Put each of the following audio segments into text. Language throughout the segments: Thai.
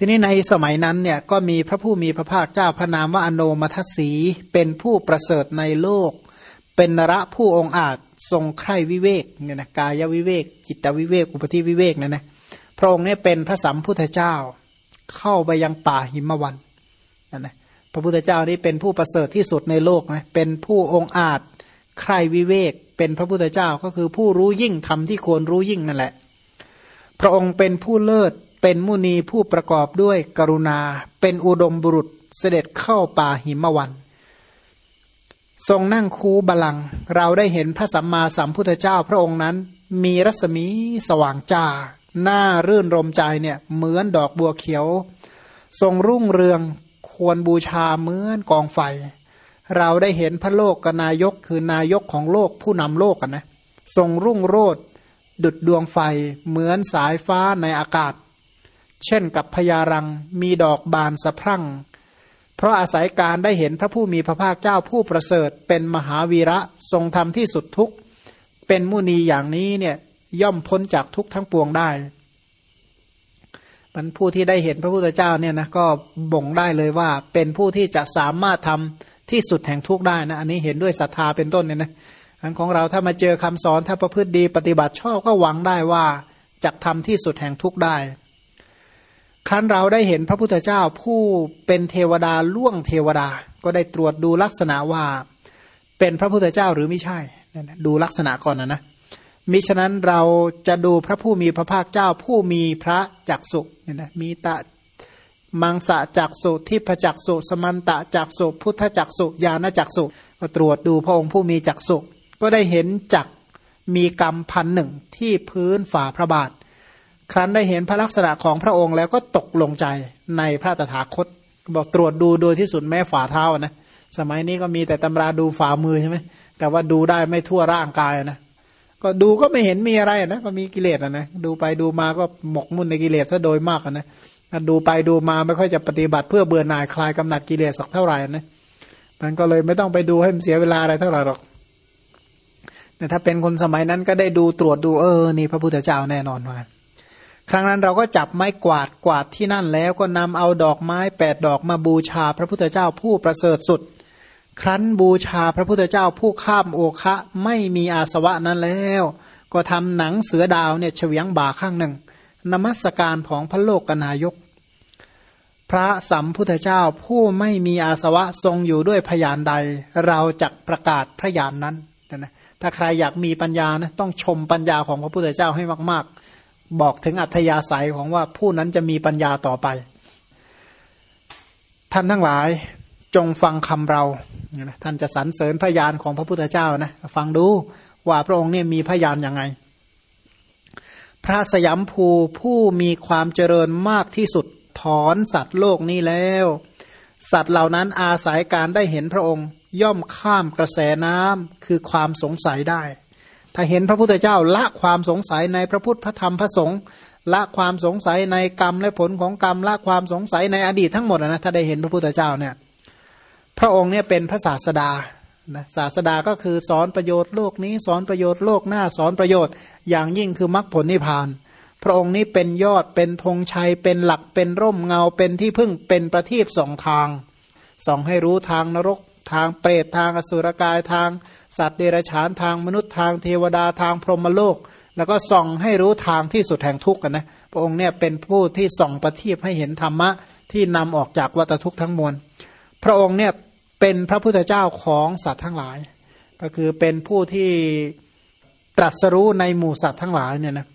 ทีนี้ในสมัยนั้นเนี่ยก็มีพระผู้มีพระภาคเจ้าพระนามว่าอโนมัทสีเป็นผู้ประเสริฐในโลก เป็นนระผู้องอาจทรงใคร่วิเวกเนี่ยนะกายวิเวกจิตวิเวกอุปธิวิเวกนะนะพระองค์เนี่ยเป็นพระสัมพุทธเจ้า เข้าไปยังป่าหิมวันนะนะพระพุทธเจ้านี่เป็นผู้ประเสริฐที่สุดในโลกนะเป็นผู้องอาจใคร่วิเวก เป็นพระพุทธเจ้าก็คือผู้รู้ยิ่งทำที่ควรรู้ยิ่งนั่นแหละ พระองค์เป็นผู้เลิศ เป็นมุนีผู้ประกอบด้วยกรุณา เป็นอุดมบุรุษเสด็จเข้าป่าหิมวัน ทรงนั่งคูบาลัง เราได้เห็นพระสัมมาสัมพุทธเจ้าพระองค์นั้น มีรัศมีสว่างจ้า หน้ารื่นรมใจเนี่ยเหมือนดอกบัวเขียว ทรงรุ่งเรืองควรบูชาเหมือนกองไฟ เราได้เห็นพระโลกกนายกคือนายกของโลกผู้นำโลกกันนะทรงรุ่งโรดดุดดวงไฟเหมือนสายฟ้าในอากาศ เช่นกับพญารังมีดอกบานสะพรั่ง เพราะอาศัยการได้เห็นพระผู้มีพระภาคเจ้าผู้ประเสริฐ เป็นมหาวีระทรงทำที่สุดทุกเป็นมุนีอย่างนี้เนี่ยย่อมพ้นจากทุกทั้งปวงได้มันผู้ที่ได้เห็นพระพุทธเจ้าเนี่ยนะก็บ่งได้เลยว่า เป็นผู้ที่จะสามารถทำที่สุดแห่งทุกได้นะอันนี้เห็นด้วยศรัทธาเป็นต้นเนี่ยนะอันของเราถ้ามาเจอคำสอนถ้าประพฤติดีปฏิบัติชอบก็หวังได้ว่าจะทำที่สุดแห่งทุกได้ ครั้นเราได้เห็นพระพุทธเจ้าผู้เป็นเทวดาล่วงเทวดา ก็ได้ตรวจดูลักษณะว่าเป็นพระพุทธเจ้าหรือไม่ใช่ดูลักษณะก่อนนะนะมิฉะนั้นเราจะดูพระผู้มีพระภาคเจ้าผู้มีพระจักสุเนี่ยนะมีตะมังสะจักสุทิพจักสุสมันตะจักสุพุทธจักสุญาณจักสุก็ตรวจดูพระองค์ผู้มีจักสุก็ได้เห็นจักมีกรรมพันหนึ่งที่พื้นฝ่าพระบาท ครั้นได้เห็นพระลักษณะของพระองค์แล้วก็ตกลงใจในพระตถาคต บอกตรวจดูโดยที่สุดแม้ฝ่าเท้านะสมัยนี้ก็มีแต่ตำราดูฝ่ามือใช่ไหมแต่ว่าดูได้ไม่ทั่วร่างกายนะก็ดูก็ไม่เห็นมีอะไรนะก็มีกิเลสนะดูไปดูมาก็หมกมุ่นในกิเลสซะโดยมากนะดูไปดูมาไม่ค่อยจะปฏิบัติเพื่อเบื่อหน่ายคลายกำหนัดกิเลสสักเท่าไหร่นะมันก็เลยไม่ต้องไปดูให้มันเสียเวลาอะไรเท่าไหร่หรอกแต่ถ้าเป็นคนสมัยนั้นก็ได้ดูตรวจดูเออนี่พระพุทธเจ้าแน่นอนว่า ครั้งนั้นเราก็จับไม้กวาดกวาดที่นั่นแล้วก็นำเอาดอกไม้แปดดอกมาบูชาพระพุทธเจ้าผู้ประเสริฐสุด ครั้นบูชาพระพุทธเจ้าผู้ข้ามโอคะไม่มีอาสวะนั้นแล้ว ก็ทำหนังเสือดาวเนี่ยเฉียงบ่าข้างหนึ่ง นมัสการของพระโลกกนายก พระสัมพุทธเจ้าผู้ไม่มีอาสวะทรงอยู่ด้วยพยานใด เราจะประกาศพระยานนั้นนะถ้าใครอยากมีปัญญานะต้องชมปัญญาของพระพุทธเจ้าให้มากๆ บอกถึงอัธยาศัยของว่าผู้นั้นจะมีปัญญาต่อไป ท่านทั้งหลายจงฟังคำเราท่านจะสรรเสริญพยานของพระพุทธเจ้านะฟังดูว่าพระองค์เนี่ยมีพยานย่างไง พระสยามภูผู้มีความเจริญมากที่สุดถอนสัตว์โลกนี้แล้ว สัตว์เหล่านั้นอาศัยการได้เห็นพระองค์ย่อมข้ามกระแสน้ำคือความสงสัยได้ ถ้าเห็นพระพุทธเจ้าละความสงสัยในพระพุทธพระธรรมพระสงฆ์ละความสงสัยในกรรมและผลของกรรมละความสงสัยในอดีตทั้งหมดนะถ้าได้เห็นพระพุทธเจ้าเนี่ยพระองค์เนี่ยเป็นพระศาสดานะศาสดาก็คือสอนประโยชน์โลกนี้สอนประโยชน์โลกหน้าสอนประโยชน์ อย่างยิ่งคือมรรคผลนิพพาน พระองค์นี้เป็นยอดเป็นธงชัยเป็นหลักเป็นร่มเงาเป็นที่พึ่งเป็นประทีปสองทางส่องให้รู้ทางนรก ทางเปรตทางอสุรกายทางสัตว์เดรัจฉานทางมนุษย์ทางเทวดาทางพรหมโลก แล้วก็ส่องให้รู้ทางที่สุดแห่งทุกข์กันนะพระองค์เนี่ยเป็นผู้ที่ส่องประทีปให้เห็นธรรมะที่นำออกจากวัฏทุกข์ทั้งมวล พระองค์เนี่ยเป็นพระพุทธเจ้าของสัตว์ทั้งหลาย ก็คือเป็นผู้ที่ตรัสรู้ในหมู่สัตว์ทั้งหลายเนี่ยนะ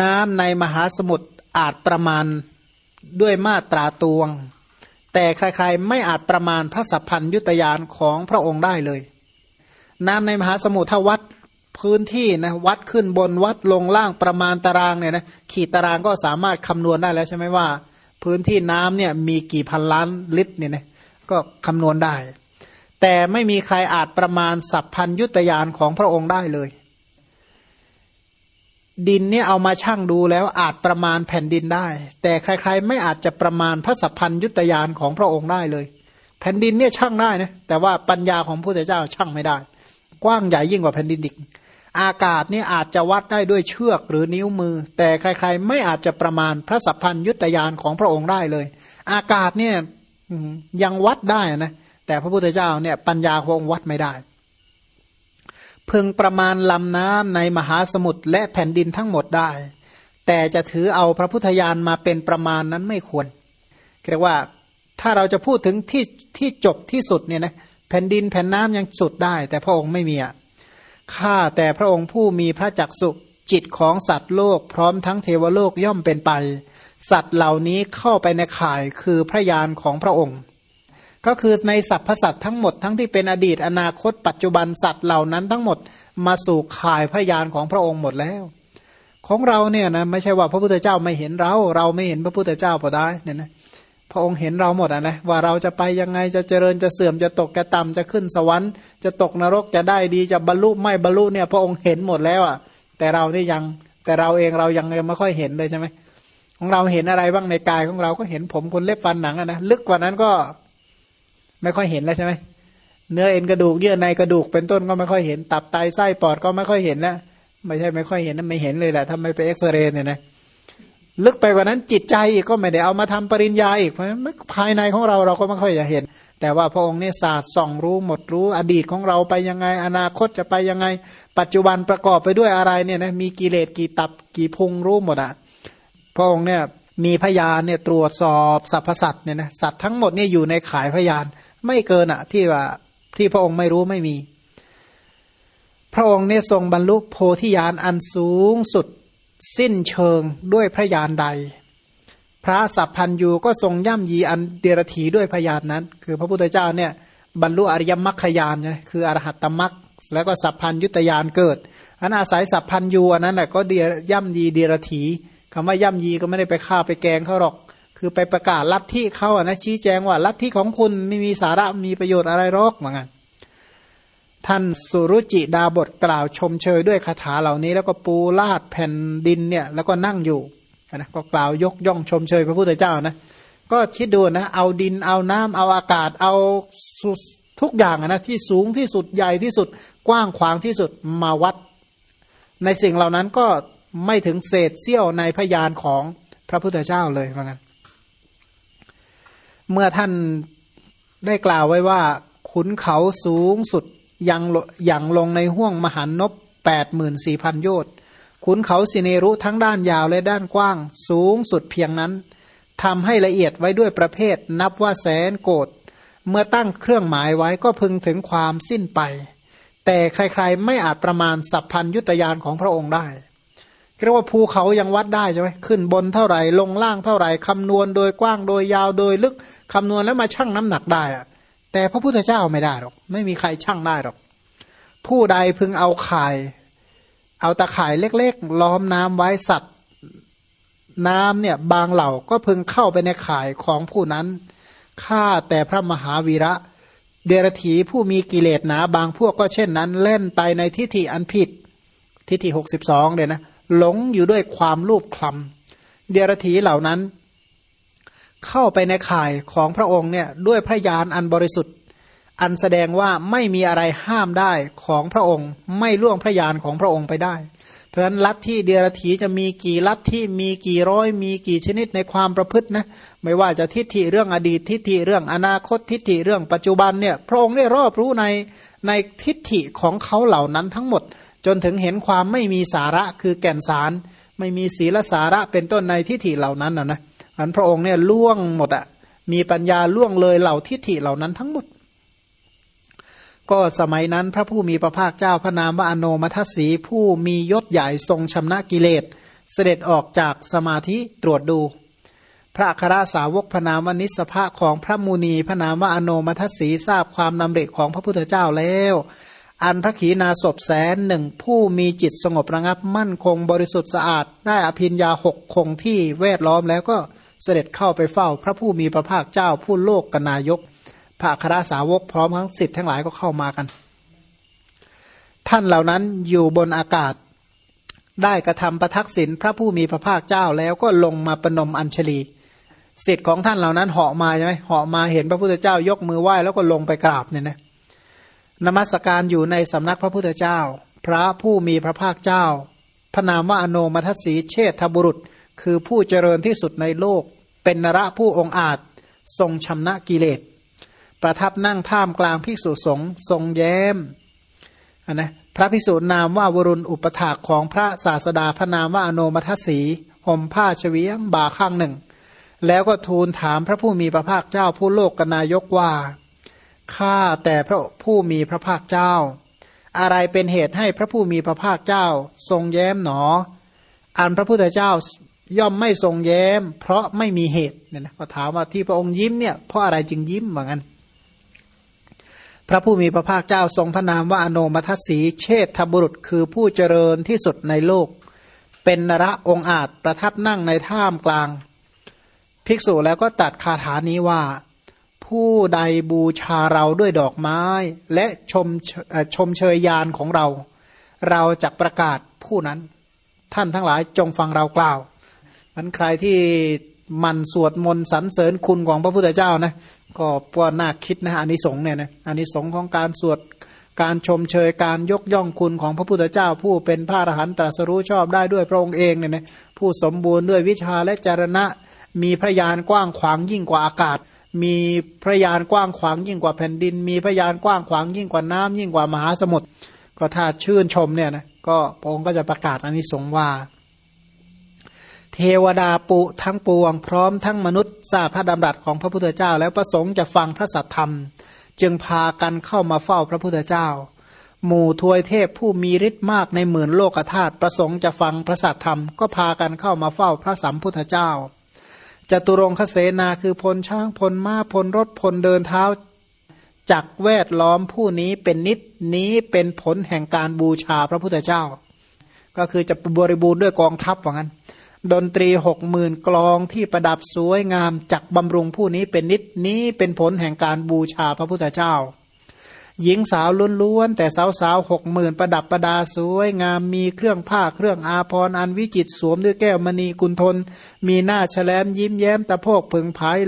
น้ำในมหาสมุทรอาจประมาณด้วยมาตราตวง แต่ใครๆไม่อาจประมาณพระสัพพัญยุตยานของพระองค์ได้เลย น้ำในมหาสมุทรวัดพื้นที่นะวัดขึ้นบนวัดลงล่างประมาณตารางเนี่ยนะขีดตารางก็สามารถคำนวณได้แล้วใช่ไหมว่า พื้นที่น้ำเนี่ยมีกี่พันล้านลิตรเนี่ยนะก็คำนวณได้ แต่ไม่มีใครอาจประมาณสัพพัญยุตยานของพระองค์ได้เลย ดินเนี่ยเอามาชั่งดูแล้วอาจประมาณแผ่นดินได้ แต่ใครๆไม่อาจจะประมาณพระสัพพัญยุตยานของพระองค์ได้เลย แผ่นดินเนี่ยชั่งได้นะแต่ว่าปัญญาของพระพุทธเจ้าชั่งไม่ได้ กว้างใหญ่ยิ่งกว่าแผ่นดินดิกอากาศนี่อาจจะวัดได้ด้วยเชือกหรือนิ้วมือ แต่ใครๆไม่อาจจะประมาณพระสัพพัญยุตยานของพระองค์ได้เลย อากาศเนี่ยยังวัดได้นะแต่พระพุทธเจ้าเนี่ยปัญญาของวัดไม่ได้ พึงประมาณลำน้ำในมหาสมุทรและแผ่นดินทั้งหมดได้ แต่จะถือเอาพระพุทธญาณมาเป็นประมาณนั้นไม่ควรเรียกว่าถ้าเราจะพูดถึงที่ที่จบที่สุดเนี่ยนะแผ่นดินแผ่นน้ำยังสุดได้ แต่พระองค์ไม่มีอะข้าแต่พระองค์ผู้มีพระจักสุจิตของสัตว์โลกพร้อมทั้งเทวโลกย่อมเป็นไป สัตว์เหล่านี้เข้าไปในข่ายคือพระยานของพระองค์ ก็คือในสัพพสัตว์ทั้งหมดทั้งที่เป็นอดีตอนาคต ปัจจุบันสัตว์เหล่านั้นทั้งหมดมาสู่ข่ายพระยานของพระองค์หมดแล้ว ของเราเนี่ยนะไม่ใช่ว่าพระพุทธเจ้าไม่เห็นเรา เราไม่เห็นพระพุทธเจ้าพอได้เนี่ยนะพระองค์เห็นเราหมดอะนะว่าเราจะไปยังไงจะเจริญจะเสื่อมจะตกจะต่ำจะขึ้นสวรรค์ จะตกนรกจะได้ดีจะบรรลุไม่บรรลุเนี่ย พระองค์เห็นหมดแล้วอะ แต่เรานี่ยังแต่เราเองเรายังไม่ค่อยเห็นเลยใช่ไหมของเราเห็นอะไรบ้างในกายของเราก็เห็นผมคนเล็บฟันหนังอะนะลึกกว่านั้นก็ ไม่ค่อยเห็นแล้วใช่ไหมเนื้อเอ็นกระดูกเยื่อในกระดูกเป็นต้นก็ไม่ค่อยเห็น ตับไตไส้ปอดก็ไม่ค่อยเห็นแล้วไม่ใช่ไม่ค่อยเห็นนะไม่เห็นเลยแหละถ้าไม่ไปเอ็กซเรย์เนี่ยนะลึกไปกว่านั้นจิตใจอีกก็ไม่ได้เอามาทำปริญญาอีกเพราะฉะนั้นภายในของเราเราก็ไม่ค่อยจะเห็น แต่ว่าพระองค์เนี่ยศาสตร์ส่องรู้หมดรู้อดีตของเราไปยังไง อนาคตจะไปยังไง ปัจจุบันประกอบไปด้วยอะไรเนี่ยนะมีกิเลสกี่ตับกี่พุงรู้หมดอะพระองค์เนี่ยมีพยานเนี่ยตรวจสอบสรรพสัตว์เนี่ยนะสัตว์ทั้งหมดเนี่ยอยู่ในขายพยาน ไม่เกินอะที่ว่าที่พระองค์ไม่รู้ไม่มี พระองค์เนี่ยทรงบรรลุโพธิญาณอันสูงสุด สิ้นเชิงด้วยพระยานใด พระสัพพันยูก็ทรงย่ำยีอันเดรธีด้วยพยานนั้น คือพระพุทธเจ้าเนี่ยบรรลุอริยมรรคยานไงคืออรหัตตมรรคแล้วก็สัพพันยุตยานเกิด อันอาศัยสัพพันยูอันนั้นแหละก็เดียย่ำยีเดรธีคำว่าย่ำยีก็ไม่ได้ไปฆ่าไปแกงเขาหรอก คือไปประกาศลัทธิเขาอะนะชี้แจงว่าลัทธิของคุณไม่มีสาระมีประโยชน์อะไรหรอกเหมือนกันท่านสุรุจิดาบทกล่าวชมเชยด้วยคาถาเหล่านี้ แล้วก็ปูลาดแผ่นดินเนี่ยแล้วก็นั่งอยู่นะก็กล่าวยกย่องชมเชยพระพุทธเจ้านะก็คิดดูนะเอาดินเอาน้ำเอาอากาศเอาทุกอย่างนะที่สูงที่สุดใหญ่ที่สุดกว้างขวางที่สุดมาวัด ในสิ่งเหล่านั้นก็ไม่ถึงเศษเสี้ยวในพยานของพระพุทธเจ้าเลยว่างั้น เมื่อท่านได้กล่าวไว้ว่า ขุนเขาสูงสุดยังยังลงในห่วงมหันนบแปดหมื่นสี่พันโยชน์ขุนเขาสิเนรุทั้งด้านยาวและด้านกว้าง สูงสุดเพียงนั้นทำให้ละเอียดไว้ด้วยประเภท นับว่าแสนโกดเมื่อตั้งเครื่องหมายไว้ก็พึงถึงความสิ้นไป แต่ใครๆไม่อาจประมาณสัพพัญยุตยานของพระองค์ได้ เรียกว่าภูเขายังวัดได้ใช่ไหมขึ้นบนเท่าไหร่ลงล่างเท่าไหร่คำนวณโดยกว้างโดยยาวโดยลึกคำนวณแล้วมาชั่งน้ำหนักได้อะแต่พระพุทธเจ้าไม่ได้หรอก ไม่มีใครชั่งได้หรอก ผู้ใดพึงเอาข่าย เอาตะข่ายเล็กๆ ล้อมน้ำไว้สัตว์ น้ำเนี่ยบางเหล่าก็พึงเข้าไปในข่ายของผู้นั้นข้าแต่พระมหาวีระ เดรถีผู้มีกิเลสหนาบางพวกก็เช่นนั้น เล่นไปในทิฏฐิอันผิดทิฏฐิหกสิบสองเดี๋ยนะ หลงอยู่ด้วยความรูปคลำเดียรถีเหล่านั้น เข้าไปในข่ายของพระองค์เนี่ยด้วยพระญาณอันบริสุทธิ์ อันแสดงว่าไม่มีอะไรห้ามได้ของพระองค์ ไม่ล่วงพระญาณของพระองค์ไปได้ เพราะฉะนั้นลัทธิเดียรถีจะมีกี่ลัทธิมีกี่ร้อย มีกี่ชนิดในความประพฤตินะไม่ว่าจะทิฏฐิเรื่องอดีตทิฏฐิเรื่องอนาคตทิฏฐิเรื่องปัจจุบันเนี่ยพระองค์ได้รอบรู้ในในทิฏฐิของเขาเหล่านั้นทั้งหมด จนถึงเห็นความไม่มีสาระคือแก่นสาร ไม่มีศีลสาระเป็นต้นในทิฏฐิเหล่านั้นนะนะอันพระองค์เนี่ยล่วงหมดอะมีปัญญาล่วงเลยเหล่าทิฏฐิเหล่านั้นทั้งหมด ก็สมัยนั้นพระผู้มีพระภาคเจ้าพระนามว่าอโนมัทสีผู้มียศใหญ่ทรงชำนะกิเลส เสด็จออกจากสมาธิตรวจดู พระคราสาวกพระนามวนิสภะของพระมูนีพระนามว่าอโนมัทสีทราบความนำเร็จของพระพุทธเจ้าแล้ว อันพระขีณาสพแสนหนึ่งผู้มีจิตสงบระงับมั่นคงบริสุทธิ์สะอาด ได้อภินยาหกคงที่แวดล้อมแล้วก็เสด็จเข้าไปเฝ้า พระผู้มีพระภาคเจ้าผู้โลกกนายกพระคราสาวกพร้อมทั้งสิทธิ์ทั้งหลายก็เข้ามากัน ท่านเหล่านั้นอยู่บนอากาศ ได้กระทำประทักษิณพระผู้มีพระภาคเจ้าแล้วก็ลงมาประนมอัญชลีสิทธิ์ของท่านเหล่านั้นเหาะมาใช่ไหมเหาะมาเห็นพระพุทธเจ้ายกมือไหว้แล้วก็ลงไปกราบเนี่ยนะ นมัสการอยู่ในสำนักพระพุทธเจ้า พระผู้มีพระภาคเจ้า พระนามว่าอโนมัทสีเชษฐบุรุษ คือผู้เจริญที่สุดในโลก เป็นนระผู้องอาจ ทรงชำนะกิเลส ประทับนั่งท่ามกลางภิกษุสงฆ์ทรงแย้มนนะพระภิกษุนามว่าวรุณอุปถากของพระศาสดาพระนามว่าอโนมัทสีห่มผ้าเฉวียงบ่าข้างหนึ่ง แล้วก็ทูลถามพระผู้มีพระภาคเจ้าผู้โลกกนายกว่า ข้าแต่พระผู้มีพระภาคเจ้า อะไรเป็นเหตุให้พระผู้มีพระภาคเจ้า ทรงแย้มหนอ อันพระพุทธเจ้าย่อมไม่ทรงแย้ม เพราะไม่มีเหตุเนี่ยนะก็ถามว่าที่พระองค์ยิ้มเนี่ยเพราะอะไรจึงยิ้มเหมือนกันพระผู้มีพระภาคเจ้าทรงพระนามว่าอโนมัทสีเชษฐบุรุษคือผู้เจริญที่สุดในโลก เป็นนระองอาจประทับนั่งในท่ามกลาง ภิกษุแล้วก็ตัดคาถานี้ว่า ผู้ใดบูชาเราด้วยดอกไม้ และชมชมเชยยานของเรา เราจะประกาศผู้นั้น ท่านทั้งหลายจงฟังเรากล่าวมันใครที่มันสวดมนต์สรรเสริญคุณของพระพุทธเจ้านะก็ปวน่าคิดนะอานิสงส์เนี่ยนะอานิสงส์ของการสวดการชมเชยการยกย่องคุณของพระพุทธเจ้า ผู้เป็นพระอรหันตรัสรู้ชอบได้ด้วยพระองค์เองเนี่ยนะผู้สมบูรณ์ด้วยวิชาและจารณะมีพระยานกว้างขวางยิ่งกว่าอากาศ มีพระยานกว้างขวางยิ่งกว่าแผ่นดิน มีพระยานกว้างขวางยิ่งกว่าน้ำยิ่งกว่ามหาสมุทรก็ถ้าชื่นชมเนี่ยนะก็พระองค์ก็จะประกาศอันนี้สงว่า เทวดาปุทั้งปวง พร้อมทั้งมนุษย์ทราบพระดำรัสของพระพุทธเจ้า แล้วประสงค์จะฟังพระสัทธรรม จึงพากันเข้ามาเฝ้าพระพุทธเจ้า หมู่ทวยเทพผู้มีฤทธิ์มากในหมื่นโลกธาตุประสงค์จะฟังพระสัทธรรม ก็พากันเข้ามาเฝ้าพระสัมพุทธเจ้า จตุรงคเสนาคือพลช้างพลม้าพลรถพลเดินเท้าจักแวดล้อมผู้นี้เป็นนิดนี้เป็นผลแห่งการบูชาพระพุทธเจ้า ก็คือจะบริบูรณ์ด้วยกองทัพว่างั้น ดนตรีหกหมื่นกลองที่ประดับสวยงามจักบำรุงผู้นี้เป็นนิดนี้เป็นผลแห่งการบูชาพระพุทธเจ้า หญิงสาวล้วนๆแต่สาวสาวหกหมื่นประดับประดาสวยงามมีเครื่องผ้าเครื่องอาภรณ์อันวิจิตสวมด้วยแก้วมณีกุลทน มีหน้าแฉลมยิ้มแย้มตะโพกพึงพาย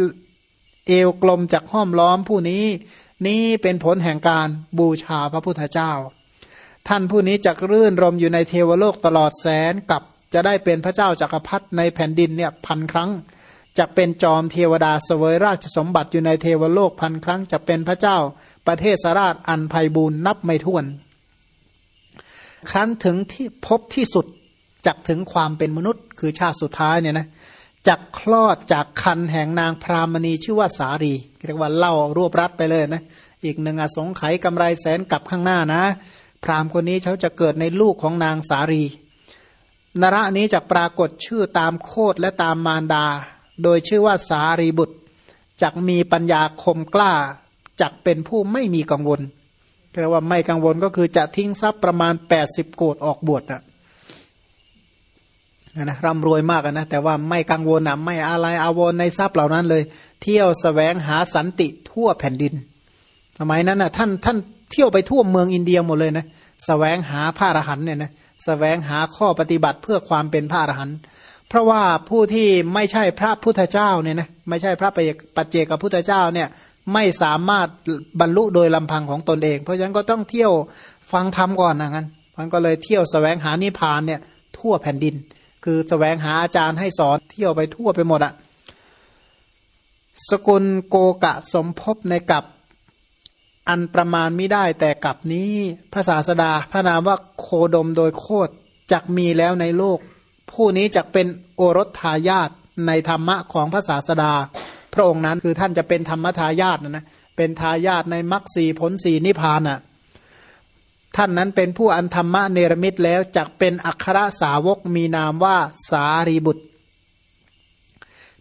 เอวกลมจากห้อมล้อมผู้นี้ นี่เป็นผลแห่งการบูชาพระพุทธเจ้า ท่านผู้นี้จะรื่นรมอยู่ในเทวโลกตลอดแสนกับจะได้เป็นพระเจ้าจากักรพรรดิในแผ่นดินเนี่ยพันครั้งจะเป็นจอมเทวดาเสวยราชสมบัติอยู่ในเทวโลกพันครั้งจะเป็นพระเจ้า ประเทศสราชอันภัยบูรณ์นับไม่ถ้วน ครั้นถึงที่พบที่สุดจักถึงความเป็นมนุษย์ คือชาติสุดท้ายเนี่ยนะจักคลอดจากคันแห่งนางพรามณีชื่อว่าสารีเรียกว่าเล่ารวบรัดไปเลยนะ อีกหนึ่งอสงไขยกำไรแสนกับข้างหน้านะ พรามคนนี้เขาจะเกิดในลูกของนางสารี นระนี้จะปรากฏชื่อตามโคดและตามมารดา โดยชื่อว่าสารีบุตรจักมีปัญญาคมกล้า จักเป็นผู้ไม่มีกังวลแปลว่าไม่กังวลก็คือจะทิ้งทรัพย์ประมาณแปดสิบโกดออกบวชอะนะร่ำรวยมากนะแต่ว่าไม่กังวลนะไม่อะไรอาวรในทรัพย์เหล่านั้นเลย เที่ยวสแสวงหาสันติทั่วแผ่นดินสมัยนั้นนะท่านท่านเที่ยวไปทั่วเมืองอินเดียหมดเลยนะสแสวงหาพระอรหันเนี่ยนะสแสวงหาข้อปฏิบัติเพื่อความเป็นพระอรหันต์เพราะว่าผู้ที่ไม่ใช่พระพุทธเจ้าเนี่ยนะไม่ใช่พระปัจเจกพุทธเจ้าเนี่ย ไม่สามารถบรรลุโดยลำพังของตนเอง เพราะฉะนั้นก็ต้องเที่ยวฟังธรรมก่อนนะงั้นมันก็เลยเที่ยวสแสวงหานิพานเนี่ยทั่วแผ่นดิน คือสแสวงหาอาจารย์ให้สอนเที่ยวไปทั่วไปหมดอะสกุลโกกะสมภพในกับอันประมาณไม่ได้แต่กับนี้พระศาสดาพระนามว่าโคดมโดยโคตจักมีแล้วในโลก ผู้นี้จักเป็นโอรสทายาทในธรรมะของพระศาสดา พระองค์นั้นคือท่านจะเป็นธรรมทายาทนะนะเป็นทายาทในมรรคสีผลสีนิพพานอะท่านนั้นเป็นผู้อันธรรมะเนรมิตแล้วจักเป็นอัครสาวกมีนามว่าสารีบุตร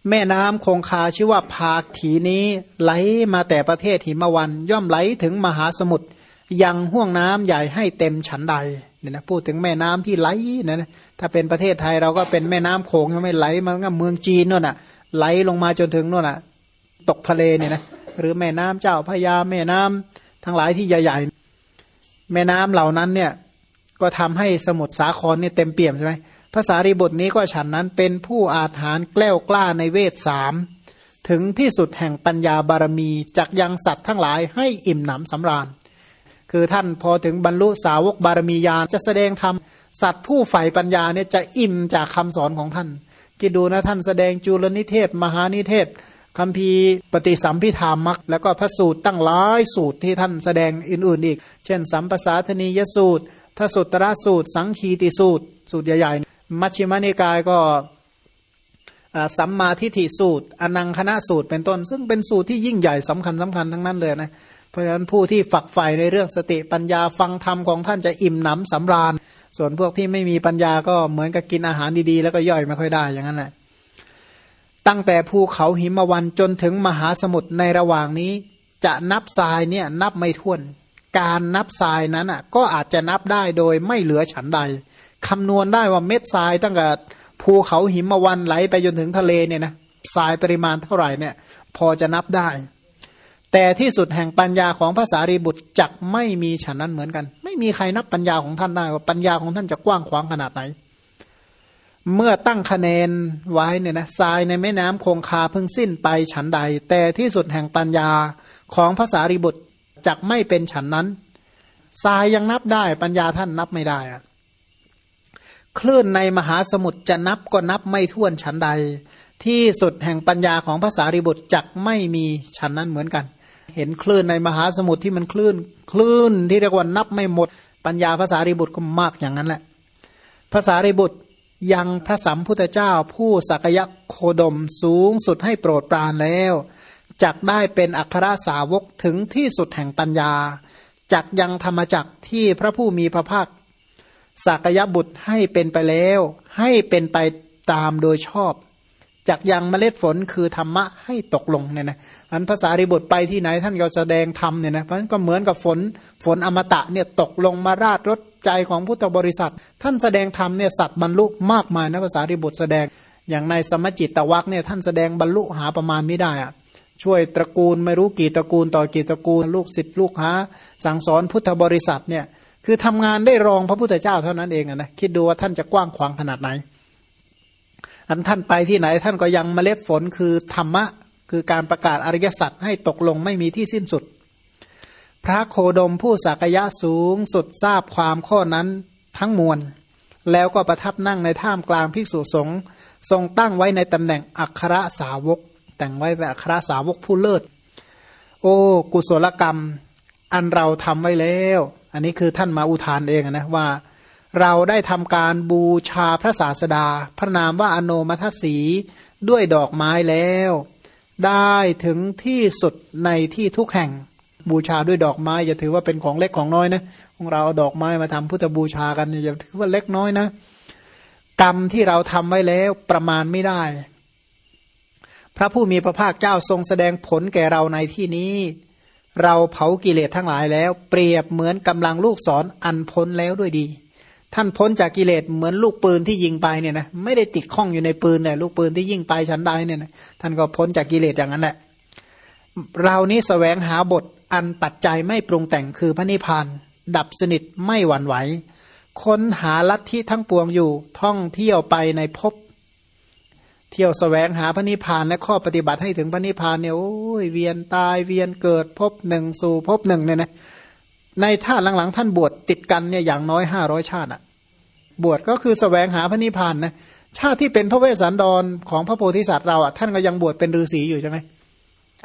แม่น้ำคงคาชื่อว่าภาคีนี้ไหลมาแต่ประเทศหิมวัน ย่อมไหลถึงมหาสมุทรยังห่วงน้ำใหญ่ให้เต็มฉันใด เนี่ยนะพูดถึงแม่น้ำที่ไหลนะนะถ้าเป็นประเทศไทยเราก็เป็นแม่น้ำโขงใช่ไหมไหลมาก็เมืองจีนนั่นน่ะ ไหลลงมาจนถึงนู่นน่ะ ตกทะเลเนี่ยนะหรือแม่น้ำเจ้าพยาแม่น้ำทั้งหลายที่ใหญ่ๆ แม่น้ำเหล่านั้นเนี่ยก็ทำให้สมุทรสาครเนี่ยเต็มเปี่ยมใช่ไหมภาษารีบทนี้ก็ฉันนั้นเป็นผู้อาถรรพ์แกล้วกล้าในเวทสามถึงที่สุดแห่งปัญญาบารมีจักยังสัตว์ทั้งหลายให้อิ่มหนำสำราญ คือท่านพอถึงบรรลุสาวกบารมีญาณจะแสดงธรรมสัตว์ผู้ใฝ่ปัญญาเนี่ยจะอิ่มจากคำสอนของท่านคิดดูนะท่านแสดงจุลนิเทศ มหานิเทศคำพีปฏิสัมพิธามักแล้วก็พระสูตรตั้งหลายสูตรที่ท่านแสดงอื่นๆอีก เช่น สัมปสาธนียสูตรทสุตระสูตร สังคีติสูตร สูตรใหญ่ๆ มัชฌิมานิกายก็สัมมาทิฏฐิสูตร อนังคณะสูตรเป็นต้น ซึ่งเป็นสูตรที่ยิ่งใหญ่สำคัญสำคัญทั้งนั้นเลยนะ ราะฉะนั้นผู้ที่ฝักใฝ่ในเรื่องสติปัญญาฟังธรรมของท่านจะอิ่มหนำสำราญ ส่วนพวกที่ไม่มีปัญญาก็เหมือนกับกินอาหารดีๆ แล้วก็ย่อยไม่ค่อยได้อย่างนั้นแหละตั้งแต่ภูเขาหิมวันจนถึงมหาสมุทรในระหว่างนี้ จะนับทรายเนี่ยนับไม่ถ้วน การนับทรายนั้นอะก็อาจจะนับได้โดยไม่เหลือฉันใดคำนวณได้ว่าเม็ดทรายตั้งแต่ภูเขาหิมวันไหลไปจนถึงทะเลเนี่ยนะทรายปริมาณเท่าไหร่เนี่ย พอจะนับได้ แต่ที่สุดแห่งปัญญาของภาษารีบุตรจักไม่มีฉันนั้นเหมือนกัน ไม่มีใครนับปัญญาของท่านได้ว่าปัญญาของท่านจะกว้างขวางขนาดไหน เมื่อตั้งคะแนนไว้เนี่ยนะทรายในแม่น้ำคงคาเพิ่งสิ้นไปฉันใด แต่ที่สุดแห่งปัญญาของภาษาริบุตรจักไม่เป็นฉันนั้นทรายยังนับได้ปัญญาท่านนับไม่ได้อะคลื่นในมหาสมุทรจะนับก็นับไม่ถ้วนฉันใด ที่สุดแห่งปัญญาของภาษาริบุตรจักไม่มีฉันนั้นเหมือนกัน เห็นคลื่นในมหาสมุทรที่มันคลื่นคลื่นที่เรียกว่านับไม่หมด ปัญญาภาษาริบุตรก็มากอย่างนั้นแหละภาษาริบุตรยังพระสัมพุทธเจ้าผู้สักยะโคดมสูงสุดให้โปรดปรานแล้วจักได้เป็นอัครสาวกถึงที่สุดแห่งปัญญาจักยังธรรมจักที่พระผู้มีพระภาคสักยะบุตรให้เป็นไปแล้ว ให้เป็นไปตามโดยชอบ จากยังเมล็ดฝนคือธรรมะให้ตกลงเนี่ยนะอันภาษาริบุตรไปที่ไหนท่านก็แสดงธรรมเนี่ยนะเพราะนั้นก็เหมือนกับฝนฝนอมตะเนี่ยตกลงมาราดรถใจของพุทธบริษัท ท่านแสดงธรรมเนี่ยสัตว์บรรลุมากมายนะภาษาริบุตรแสดงอย่างในสมจิตตวักเนี่ยท่านแสดงบรรลุหาประมาณไม่ได้อะช่วยตระกูลไม่รู้กี่ตระกูลต่อกี่ตระกูลลูกศิษย์ลูกหาสั่งสอนพุทธบริษัทเนี่ยคือทำงานได้รองพระพุทธเจ้าเท่านั้นเองนะคิดดูว่าท่านจะกว้างขวางขนาดไหน อันท่านไปที่ไหนท่านก็ยังเมล็ดฝนคือธรรมะ คือการประกาศอริยสัจให้ตกลงไม่มีที่สิ้นสุด พระโคดมผู้สักยะสูงสุดทราบความข้อนั้นทั้งมวล แล้วก็ประทับนั่งในท่ามกลางภิกษุสงฆ์ทรงตั้งไว้ในตำแหน่งอัครสาวก แต่งไว้แบบอัครสาวกผู้เลิศ โอ้ กุศลกรรม อันเราทำไว้แล้ว อันนี้คือท่านมาอุทานเองนะว่า เราได้ทำการบูชาพระศาสดา พระนามว่าอโนมัทสีด้วยดอกไม้แล้ว ได้ถึงที่สุดในที่ทุกแห่ง บูชาด้วยดอกไม้อย่าถือว่าเป็นของเล็กของน้อยนะของเราเอาดอกไม้มาทำพุทธบูชากันอย่าถือว่าเล็กน้อยนะ กรรมที่เราทำไว้แล้วประมาณไม่ได้ พระผู้มีพระภาคเจ้าทรงแสดงผลแก่เราในที่นี้ เราเผากิเลสทั้งหลายแล้ว เปรียบเหมือนกำลังลูกศรออันพ้นแล้วด้วยดี ท่านพ้นจากกิเลสเหมือนลูกปืนที่ยิงไปเนี่ยนะไม่ได้ติดข้องอยู่ในปืนเลยลูกปืนที่ยิงไปชั้นใดเนี่ยนะท่านก็พ้นจากกิเลสอย่างนั้นแหละเรานี้สแสวงหาบทอันปัจจัยไม่ปรุงแต่งคือพระนิพพานดับสนิทไม่หวั่นไหวค้นหาลัทธิทั้งปวงอยู่ท่องเที่ยวไปในภพเที่ยวสแสวงหาพระนิพพานและข้อปฏิบัติให้ถึงพระนิพพานเนี่ยโอ้ยเวียนตายเวียนเกิดภพหนึ่งสู่ภพหนึ่งเนี่ยนะ ในชาติหลังๆ ท่านบวชติดกันเนี่ยอย่างน้อยห้าร้อยชาติอะบวชก็คือสแสวงหาพระนิพพานนะชาติที่เป็นพระเวสสันดรของพระโพธิสัตว์เราอะท่านก็ยังบวชเป็นฤาษีอยู่ใช่ไหม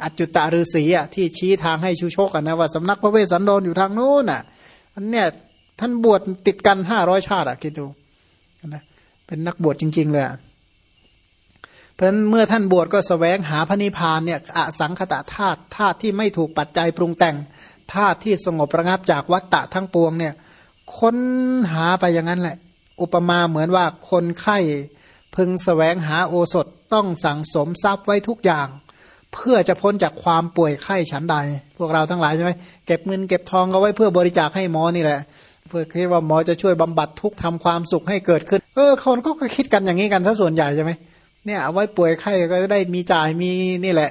อจจุตาฤาษีอะที่ชี้ทางให้ชูโชกกันนะว่าสำนักพระเวสสันดรอยู่ทางโน้นอะอันเนี้ยท่านบวชติดกันห้าร้อยชาติอะคิดดูนะเป็นนักบวชจริง ๆ เลยเพราะฉะนั้นเมื่อท่านบวชก็สแสวงหาพระนิพพานเนี่ยอสังคตะธาตุธาตุที่ไม่ถูกปัจจัยปรุงแต่งธาตุที่สงบระงับจากวัฏฏะทั้งปวงเนี่ยค้นหาไปอย่างนั้นแหละ อุปมาเหมือนว่าคนไข้พึงสแสวงหาโอสถต้องสั่งสมทรัพย์ไว้ทุกอย่าง เพื่อจะพ้นจากความป่วยไข้ฉันใด พวกเราทั้งหลายใช่ไหมเก็บเงินเก็บทองเอาไว้เพื่อบริจาคให้หมอนี่แหละ เพื่อคิดว่าหมอจะช่วยบำบัดทุกทำความสุขให้เกิดขึ้น เออคนก็คิดกันอย่างนี้กันซะส่วนใหญ่ใช่ไหมเนี่ยเอาไว้ป่วยไข้ก็ได้มีจ่ายมีนี่แหละ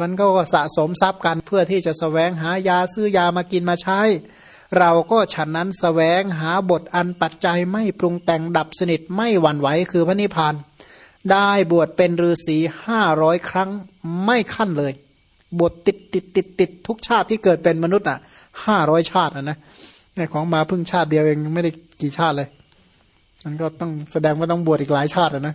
มันก็สะสมทรัพย์กันเพื่อที่จะสแสวงหายาซื้อยามากินมาใช้ เราก็ฉันนั้นสแสวงหาบทอันปัจจัยไม่ปรุงแต่งดับสนิทไม่หวั่นไหวคือพระนิพพาน ได้บวชเป็นฤาษีห้าร้อยครั้งไม่ขั้นเลย บวชติดติดติดติดทุกชาติที่เกิดเป็นมนุษย์อะห้าร้อยชาติอะนะในของมาพึ่งชาติเดียวเองไม่ได้กี่ชาติเลยมันก็ต้องแสดงว่าต้องบวชอีกหลายชาติอะนะ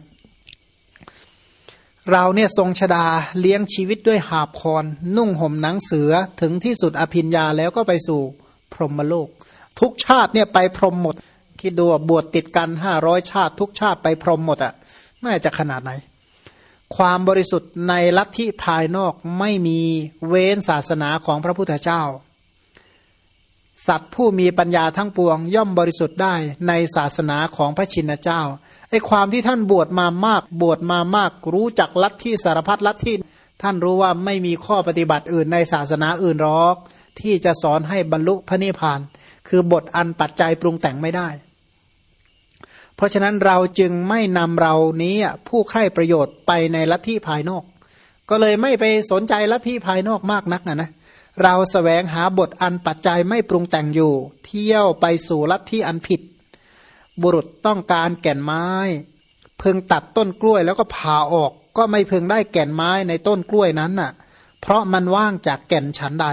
เราเนี่ยทรงชดาเลี้ยงชีวิตด้วยหาบคอนนุ่งห่มหนังเสือถึงที่สุดอภิญญาแล้วก็ไปสู่พรหมโลก ทุกชาติเนี่ยไปพรหมหมด คิดดูบวชติดกันห้าร้อยชาติ ทุกชาติไปพรหมหมดอะ่ะไม่จะขนาดไหน ความบริสุทธิ์ในลัทธิภายนอกไม่มีเว้นศาสนาของพระพุทธเจ้า สัตว์ผู้มีปัญญาทั้งปวง ย่อมบริสุทธิ์ได้ในศาสนาของพระชินเจ้าไอ้ความที่ท่านบวชมามาก บวชมามาก รู้จักลัทธิสารพัดลัทธิท่านรู้ว่าไม่มีข้อปฏิบัติอื่นในศาสนาอื่นหรอก ที่จะสอนให้บรรลุพระนิพพาน คือบทอันปัจจัยปรุงแต่งไม่ได้ เพราะฉะนั้นเราจึงไม่นำเรานี้ผู้ใคร่ประโยชน์ไปในลัทธิภายนอก ก็เลยไม่ไปสนใจลัทธิภายนอกมากนักนะนะ เราสแสวงหาบทอันปัจจัยไม่ปรุงแต่งอยู่ เที่ยวไปสู่ลัทธิอันผิด บุรุษต้องการแก่นไม้ เพึงตัดต้นกล้วยแล้วก็ผ่าออก ก็ไม่พึงได้แก่นไม้ในต้นกล้วยนั้นน่ะ เพราะมันว่างจากแก่นฉันใด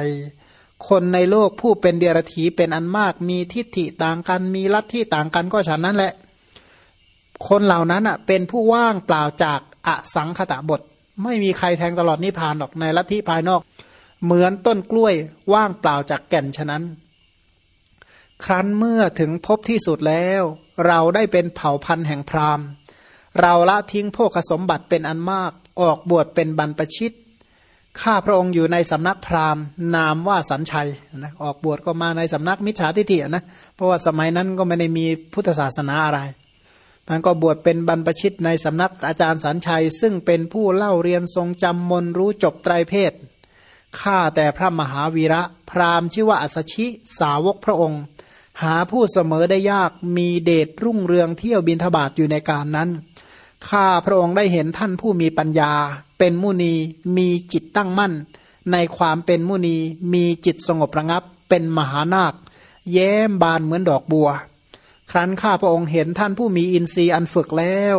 คนในโลกผู้เป็นเดียรถีเป็นอันมาก มีทิฏฐิต่างกันมีลัทธิต่างกันก็ฉันนั้นแหละ คนเหล่านั้นอะเป็นผู้ว่างเปล่าจากอสังคตะบท ไม่มีใครแทงตลอดนิพพานหรอกในลัทธิภายนอก เหมือนต้นกล้วยว่างเปล่าจากแก่นฉะนั้น ครั้นเมื่อถึงพบที่สุดแล้ว เราได้เป็นเผ่าพันธุ์แห่งพราหมณ์ เราละทิ้งโภคสมบัติเป็นอันมากออกบวชเป็นบรรพชิตข้าพระองค์อยู่ในสำนักพราหมณ์ นามว่าสันชัยนะออกบวชก็มาในสำนักมิจฉาทิฏฐินะเพราะว่าสมัยนั้นก็ไม่ได้มีพุทธศาสนาอะไรมันก็บวชเป็นบรรพชิตในสำนักอาจารย์สันชัย ซึ่งเป็นผู้เล่าเรียนทรงจำมนรู้จบไตรเพศ ข้าแต่พระมหาวีระ พราหมณ์ชื่อว่าอัสชิสาวกพระองค์ หาผู้เสมอได้ยากมีเดชรุ่งเรืองเที่ยวบินทบาทอยู่ในการนั้นข้าพระองค์ได้เห็นท่านผู้มีปัญญา เป็นมุนีมีจิตตั้งมั่น ในความเป็นมุนีมีจิตสงบระงับ เป็นมหานาคแย้มบานเหมือนดอกบัว ครั้นข้าพระองค์เห็นท่านผู้มีอินทรีย์อันฝึกแล้ว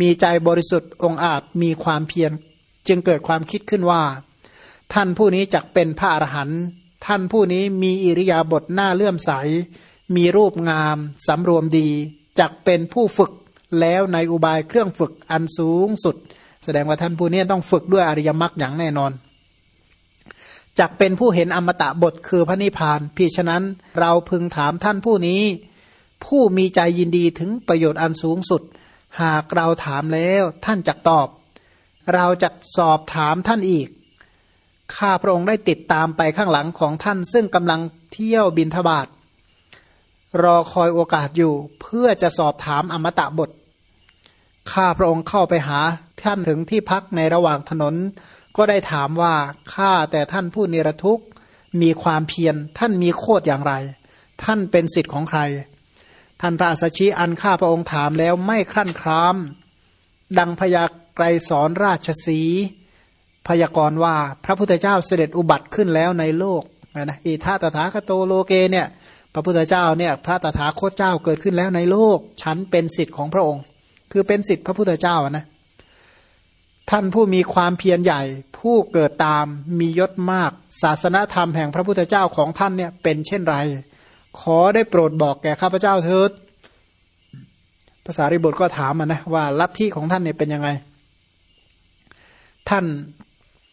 มีใจบริสุทธิ์องอาจมีความเพียรจึงเกิดความคิดขึ้นว่า ท่านผู้นี้จักเป็นพระอรหันต์ท่านผู้นี้มีอิริยาบถหน้าเลื่อมใส มีรูปงาม สำรวมดีจักเป็นผู้ฝึกแล้วในอุบายเครื่องฝึกอันสูงสุด แสดงว่าท่านผู้นี้ต้องฝึกด้วยอริยมรรคอย่างแน่นอนจักเป็นผู้เห็นอมตะบทคือพระนิพพานพี่ฉะนั้นเราพึงถามท่านผู้นี้ ผู้มีใจยินดีถึงประโยชน์อันสูงสุด หากเราถามแล้วท่านจะตอบ เราจะสอบถามท่านอีก ข้าพระองค์ได้ติดตามไปข้างหลังของท่าน ซึ่งกำลังเที่ยวบินทบาทรอคอยโอกาสอยู่เพื่อจะสอบถามอมตะบท ข้าพระองค์เข้าไปหาท่านถึงที่พักในระหว่างถนน ก็ได้ถามว่าข้าแต่ท่านผู้นิรทุกข์มีความเพียรท่านมีโคดอย่างไร ท่านเป็นสิทธิ์ของใคร ท่านพระสัชชีอันข้าพระองค์ถามแล้วไม่ครั่นคราม ดังพยาไกรสอนราชสี พยากรณ์ว่าพระพุทธเจ้าเสด็จอุบัติขึ้นแล้วในโลกนะอิทาตถาคโตโลเกเนี่ยพระพุทธเจ้าเนี่ยพระตถาคตเจ้าเกิดขึ้นแล้วในโลก ฉันเป็นสิทธิ์ของพระองค์ คือเป็นสิทธิ์พระพุทธเจ้านะท่านผู้มีความเพียรใหญ่ ผู้เกิดตามมียศมาก ศาสนธรรมแห่งพระพุทธเจ้าของท่านเนี่ยเป็นเช่นไร ขอได้โปรดบอกแก่ข้าพเจ้าเถิดภาษาริบทก็ถามมานะว่าลัทธิของท่านเนี่ยเป็นยังไง ท่าน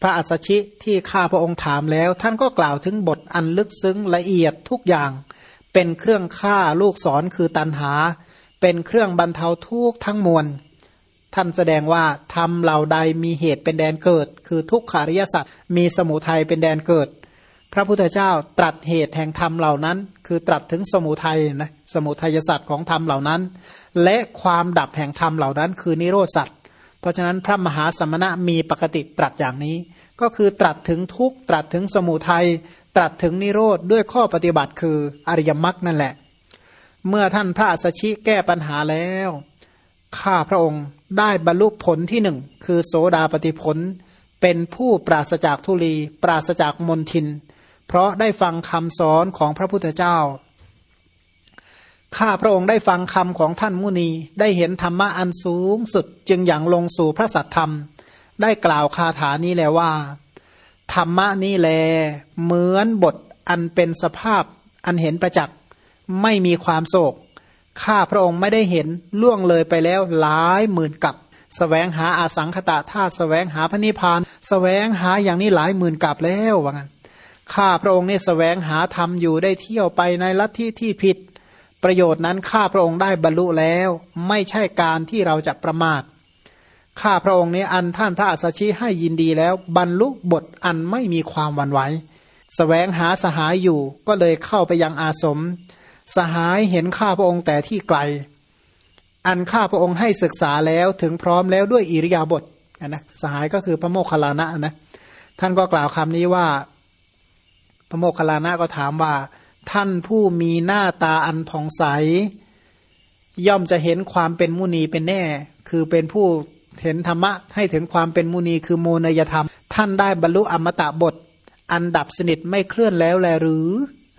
พระอัสชิที่ข้าพระองค์ถามแล้ว ท่านก็กล่าวถึงบทอันลึกซึ้งละเอียดทุกอย่าง เป็นเครื่องฆ่าลูกศรคือตันหา เป็นเครื่องบรรเทาทุกทั้งมวล ท่านแสดงว่าทำเหล่าใดมีเหตุเป็นแดนเกิด คือทุกขาริยสัตว์มีสมุทัยเป็นแดนเกิด พระพุทธเจ้าตรัสเหตุแห่งธรรมเหล่านั้น คือตรัสถึงสมุทัยนะสมุทัยสัตว์ของธรรมเหล่านั้น และความดับแห่งธรรมเหล่านั้น คือนิโรธสัตว์ เพราะฉะนั้นพระมหาสมณะมีปกติตรัสอย่างนี้ ก็คือตรัสถึงทุกตรัสถึงสมุทัยตรัสถึงนิโรธด้วยข้อปฏิบัติคืออริยมรรคนั่นแหละ เมื่อท่านพระสัชชิแก้ปัญหาแล้วข้าพระองค์ได้บรรลุผลที่หนึ่งคือโสดาปฏิผล เป็นผู้ปราศจากทุลี ปราศจากมนทิน เพราะได้ฟังคำสอนของพระพุทธเจ้า ข้าพระองค์ได้ฟังคำของท่านมุนี ได้เห็นธรรมะอันสูงสุดจึงอย่างลงสู่พระสัทธรรม ได้กล่าวคาถานี้แล้วว่า ธรรมะนี่แล เหมือนบทอันเป็นสภาพอันเห็นประจักษ์ไม่มีความโศก ข้าพระองค์ไม่ได้เห็นล่วงเลยไปแล้วหลายหมื่นกับสแสวงหาอาสังขตะธาตุสแสวงหาพระนิพพานสแสวงหาอย่างนี้หลายหมื่นกับแล้วว่างั้นข้าพระองค์นี่สแสวงหาธรรมอยู่ได้เที่ยวไปในลัทธิที่ผิด ประโยชน์นั้นข้าพระองค์ได้บรรลุแล้ว ไม่ใช่การที่เราจะประมาทข้าพระองค์นี้อันท่านพระอัสสชิให้ยินดีแล้ว บรรลุบทอันไม่มีความวันไหวสแสวงหาสหายอยู่ก็เลยเข้าไปยังอาสม สหายเห็นข้าพระองค์แต่ที่ไกล อันข้าพระองค์ให้ศึกษาแล้วถึงพร้อมแล้วด้วยอิริยาบถนะสหายก็คือพระโมคคัลลานะนะ ท่านก็กล่าวคำนี้ว่า พระโมคคัลลานะก็ถามว่า ท่านผู้มีหน้าตาอันผ่องใส ย่อมจะเห็นความเป็นมุนีเป็นแน่ คือเป็นผู้เห็นธรรมะให้ถึงความเป็นมุนีคือโมนยธรรม ท่านได้บรรลุอมตะบท อันดับสนิทไม่เคลื่อนแล้วแลหรือ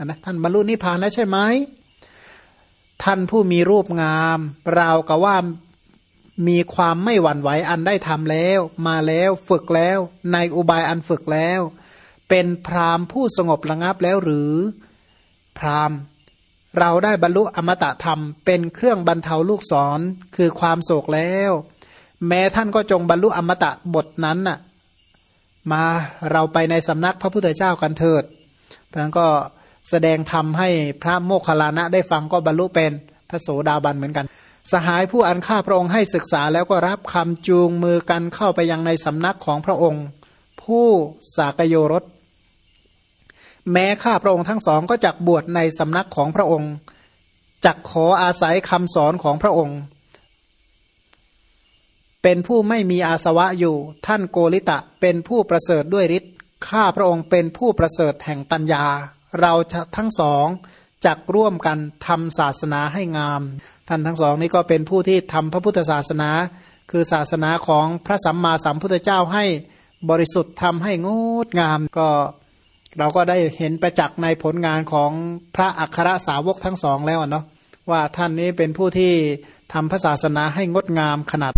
นะท่านบรรลุนิพพานแล้วใช่ไหมท่านผู้มีรูปงามราวกับว่ามีความไม่หวั่นไหวอันได้ทำแล้ว มาแล้วฝึกแล้ว ในอุบายอันฝึกแล้ว เป็นพรามผู้สงบระงับแล้วหรือ พรามเราได้บรรลุอมตะธรรม เป็นเครื่องบรรเทาลูกศรคือความโศกแล้ว แม้ท่านก็จงบรรลุอมตะบทนั้นน่ะ มาเราไปในสำนักพระพุทธเจ้ากันเถิดเพระนั้นก็แสดงธรรมให้พระโมคคัลลานะได้ฟังก็บรรลุเป็นพระโสดาบันเหมือนกัน สหายผู้อันข้าพระองค์ให้ศึกษาแล้วก็รับคำจูงมือกันเข้าไปยังในสำนักของพระองค์ ผู้สากโยรส แม้ข้าพระองค์ทั้งสองก็จักบวชในสำนักของพระองค์จักขออาศัยคำสอนของพระองค์ เป็นผู้ไม่มีอาสวะอยู่ ท่านโกริตะเป็นผู้ประเสริฐด้วยฤทธิ์ข้าพระองค์เป็นผู้ประเสริฐแห่งปัญญา เราทั้งสองจักร่วมกันทำศาสนาให้งาม ท่านทั้งสองนี้ก็เป็นผู้ที่ทำพระพุทธศาสนา คือศาสนาของพระสัมมาสัมพุทธเจ้าให้บริสุทธิ์ทำให้งดงามก็ เราก็ได้เห็นประจักษ์ในผลงานของพระอัครสาวกทั้งสองแล้วเนาะว่าท่านนี้เป็นผู้ที่ทำพระศาสนาให้งดงามขนาด